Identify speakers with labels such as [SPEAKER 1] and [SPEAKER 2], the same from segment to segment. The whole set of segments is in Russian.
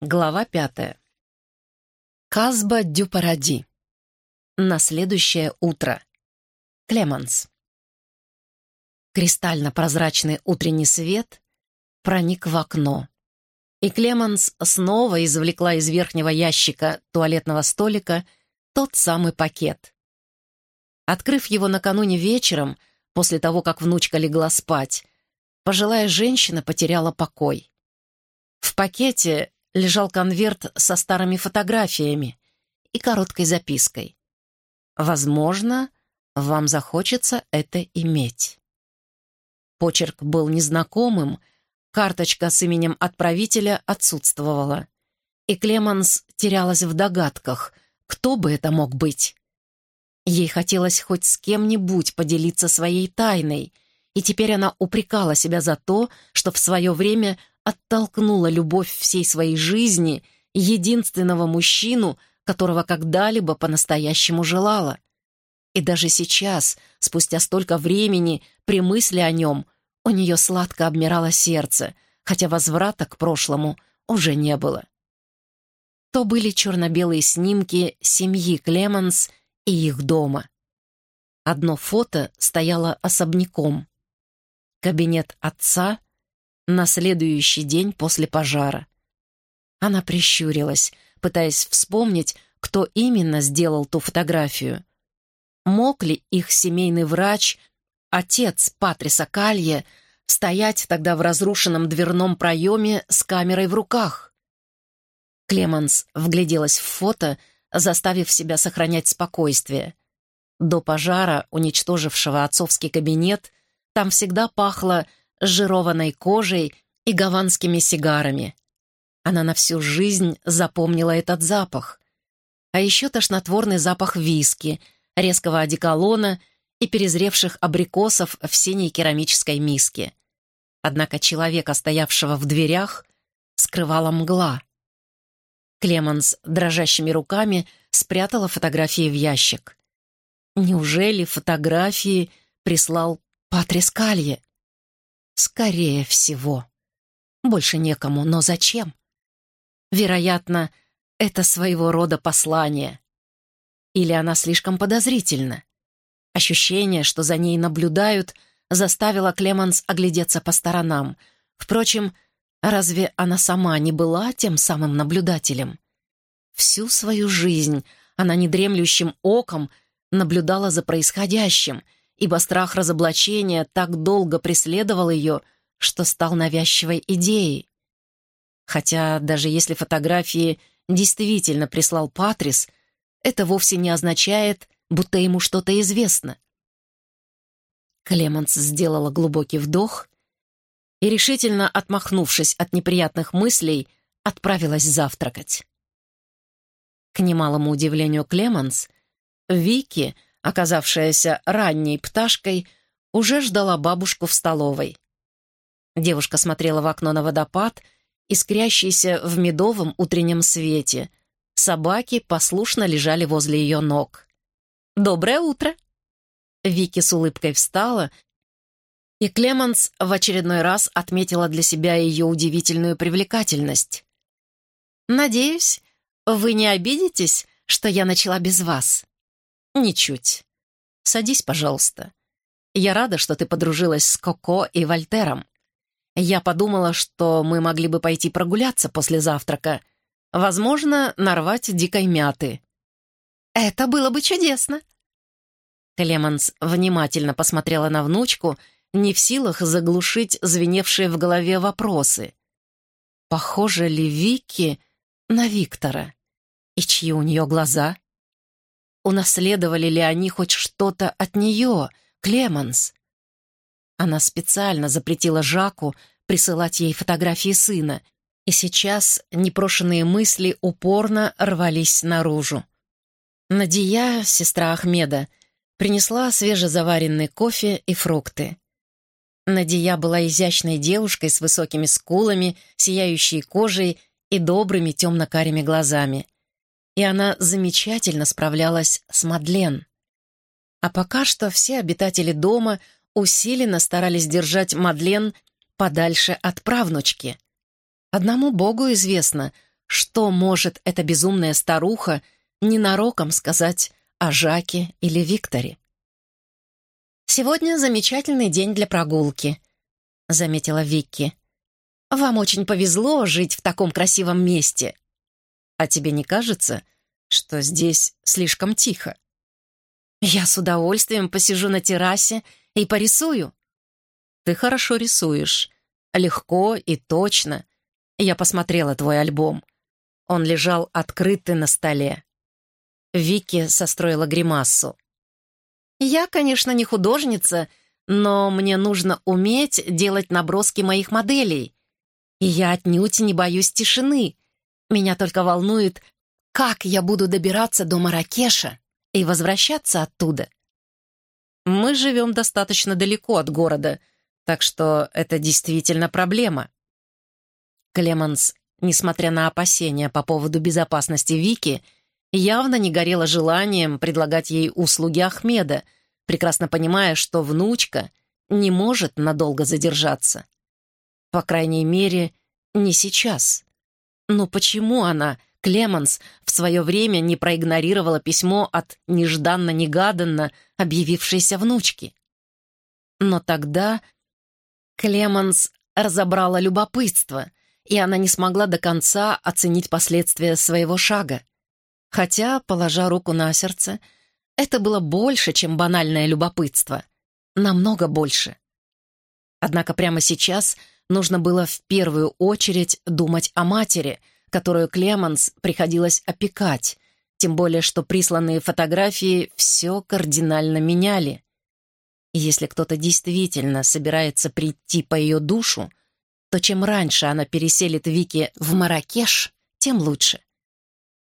[SPEAKER 1] Глава пятая. Казба дю Паради. На следующее утро. Клеманс. Кристально-прозрачный утренний свет проник в окно. И Клеманс снова извлекла из верхнего ящика туалетного столика тот самый пакет. Открыв его накануне вечером, после того, как внучка легла спать, пожилая женщина потеряла покой. В пакете лежал конверт со старыми фотографиями и короткой запиской. «Возможно, вам захочется это иметь». Почерк был незнакомым, карточка с именем отправителя отсутствовала. И Клеманс терялась в догадках, кто бы это мог быть. Ей хотелось хоть с кем-нибудь поделиться своей тайной, и теперь она упрекала себя за то, что в свое время оттолкнула любовь всей своей жизни единственного мужчину, которого когда-либо по-настоящему желала. И даже сейчас, спустя столько времени, при мысли о нем, у нее сладко обмирало сердце, хотя возврата к прошлому уже не было. То были черно-белые снимки семьи Клеманс и их дома. Одно фото стояло особняком. Кабинет отца на следующий день после пожара. Она прищурилась, пытаясь вспомнить, кто именно сделал ту фотографию. Мог ли их семейный врач, отец Патриса Калье, стоять тогда в разрушенном дверном проеме с камерой в руках? Клеманс вгляделась в фото, заставив себя сохранять спокойствие. До пожара, уничтожившего отцовский кабинет, там всегда пахло жированной кожей и гаванскими сигарами. Она на всю жизнь запомнила этот запах. А еще тошнотворный запах виски, резкого одеколона и перезревших абрикосов в синей керамической миске. Однако человека, стоявшего в дверях, скрывала мгла. Клеманс дрожащими руками спрятала фотографии в ящик. Неужели фотографии прислал Патрис Калье? Скорее всего. Больше некому, но зачем? Вероятно, это своего рода послание. Или она слишком подозрительна? Ощущение, что за ней наблюдают, заставило Клеманс оглядеться по сторонам. Впрочем, разве она сама не была тем самым наблюдателем? Всю свою жизнь она недремлющим оком наблюдала за происходящим — ибо страх разоблачения так долго преследовал ее, что стал навязчивой идеей. Хотя даже если фотографии действительно прислал Патрис, это вовсе не означает, будто ему что-то известно. Клеманс сделала глубокий вдох и, решительно отмахнувшись от неприятных мыслей, отправилась завтракать. К немалому удивлению Клеманс, Вики — оказавшаяся ранней пташкой, уже ждала бабушку в столовой. Девушка смотрела в окно на водопад, искрящийся в медовом утреннем свете. Собаки послушно лежали возле ее ног. «Доброе утро!» Вики с улыбкой встала, и Клеманс в очередной раз отметила для себя ее удивительную привлекательность. «Надеюсь, вы не обидитесь, что я начала без вас?» «Ничуть. Садись, пожалуйста. Я рада, что ты подружилась с Коко и Вольтером. Я подумала, что мы могли бы пойти прогуляться после завтрака. Возможно, нарвать дикой мяты». «Это было бы чудесно!» Клеманс внимательно посмотрела на внучку, не в силах заглушить звеневшие в голове вопросы. Похоже ли Вики на Виктора? И чьи у нее глаза? Унаследовали ли они хоть что-то от нее, Клеманс? Она специально запретила Жаку присылать ей фотографии сына, и сейчас непрошенные мысли упорно рвались наружу. Надия, сестра Ахмеда, принесла свежезаваренный кофе и фрукты. Надия была изящной девушкой с высокими скулами, сияющей кожей и добрыми темно-карими глазами и она замечательно справлялась с Мадлен. А пока что все обитатели дома усиленно старались держать Мадлен подальше от правнучки. Одному богу известно, что может эта безумная старуха ненароком сказать о Жаке или Викторе. «Сегодня замечательный день для прогулки», — заметила Викки. «Вам очень повезло жить в таком красивом месте. А тебе не кажется, что здесь слишком тихо?» «Я с удовольствием посижу на террасе и порисую». «Ты хорошо рисуешь. Легко и точно. Я посмотрела твой альбом. Он лежал открытый на столе. Вики состроила гримассу. «Я, конечно, не художница, но мне нужно уметь делать наброски моих моделей. И я отнюдь не боюсь тишины. Меня только волнует, как я буду добираться до Маракеша и возвращаться оттуда. Мы живем достаточно далеко от города, так что это действительно проблема. Клеманс, несмотря на опасения по поводу безопасности Вики, явно не горела желанием предлагать ей услуги Ахмеда, прекрасно понимая, что внучка не может надолго задержаться. По крайней мере, не сейчас. Но почему она, Клеманс, в свое время не проигнорировала письмо от нежданно-негаданно объявившейся внучки? Но тогда Клеманс разобрала любопытство, и она не смогла до конца оценить последствия своего шага. Хотя, положа руку на сердце, это было больше, чем банальное любопытство. Намного больше. Однако прямо сейчас нужно было в первую очередь думать о матери, которую Клеманс приходилось опекать, тем более что присланные фотографии все кардинально меняли. И если кто-то действительно собирается прийти по ее душу, то чем раньше она переселит Вики в Маракеш, тем лучше.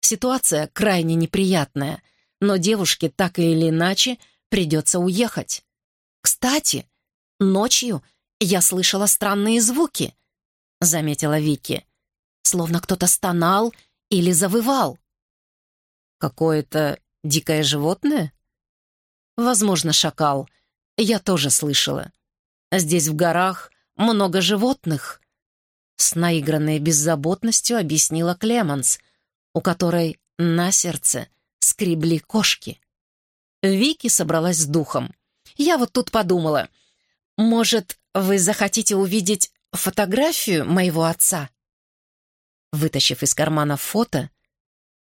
[SPEAKER 1] Ситуация крайне неприятная, но девушке так или иначе придется уехать. Кстати, ночью я слышала странные звуки, заметила Вики, словно кто-то стонал или завывал. Какое-то дикое животное? Возможно, шакал. Я тоже слышала. Здесь в горах много животных. С наигранной беззаботностью объяснила Клеманс, у которой на сердце скребли кошки. Вики собралась с духом. «Я вот тут подумала, может, вы захотите увидеть фотографию моего отца?» Вытащив из кармана фото,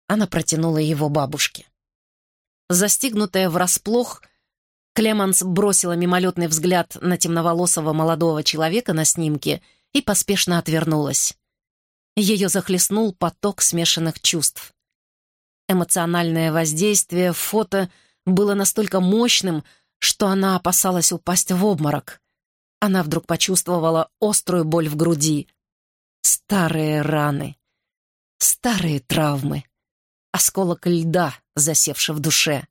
[SPEAKER 1] она протянула его бабушке. Застигнутая врасплох, Клеманс бросила мимолетный взгляд на темноволосого молодого человека на снимке и поспешно отвернулась. Ее захлестнул поток смешанных чувств. Эмоциональное воздействие фото было настолько мощным, что она опасалась упасть в обморок. Она вдруг почувствовала острую боль в груди. Старые раны, старые травмы, осколок льда, засевший в душе.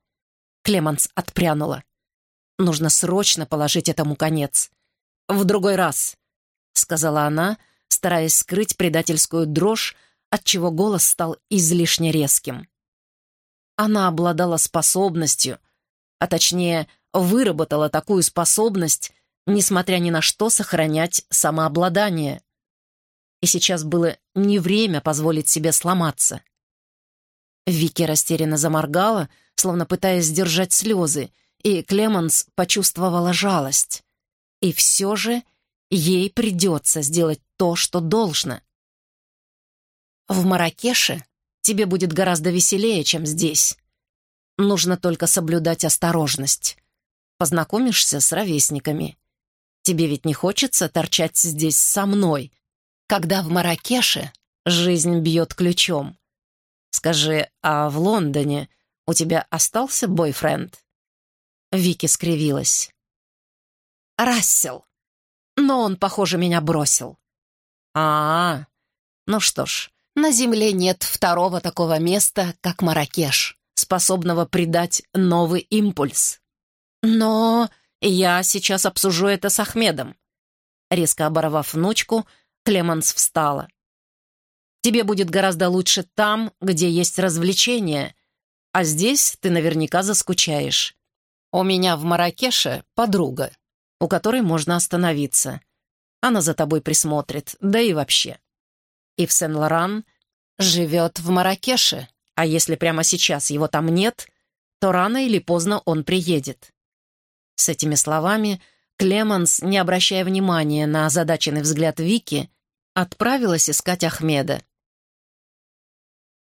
[SPEAKER 1] Клеманс отпрянула. Нужно срочно положить этому конец. «В другой раз», — сказала она, — стараясь скрыть предательскую дрожь, отчего голос стал излишне резким. Она обладала способностью, а точнее, выработала такую способность, несмотря ни на что, сохранять самообладание. И сейчас было не время позволить себе сломаться. Вики растерянно заморгала, словно пытаясь сдержать слезы, и Клеманс почувствовала жалость. И все же ей придется сделать то, что должно. В Маракеше тебе будет гораздо веселее, чем здесь. Нужно только соблюдать осторожность. Познакомишься с ровесниками. Тебе ведь не хочется торчать здесь со мной, когда в Маракеше жизнь бьет ключом. Скажи, а в Лондоне у тебя остался бойфренд?» Вики скривилась. «Рассел. Но он, похоже, меня бросил. А, -а, а Ну что ж, на Земле нет второго такого места, как Маракеш, способного придать новый импульс. Но я сейчас обсужу это с Ахмедом. Резко оборвав внучку, Клеманс встала. Тебе будет гораздо лучше там, где есть развлечения, а здесь ты наверняка заскучаешь. У меня в Маракеше подруга, у которой можно остановиться. Она за тобой присмотрит, да и вообще. И в Сен-Лоран живет в Маракеше, а если прямо сейчас его там нет, то рано или поздно он приедет». С этими словами Клеманс, не обращая внимания на озадаченный взгляд Вики, отправилась искать Ахмеда.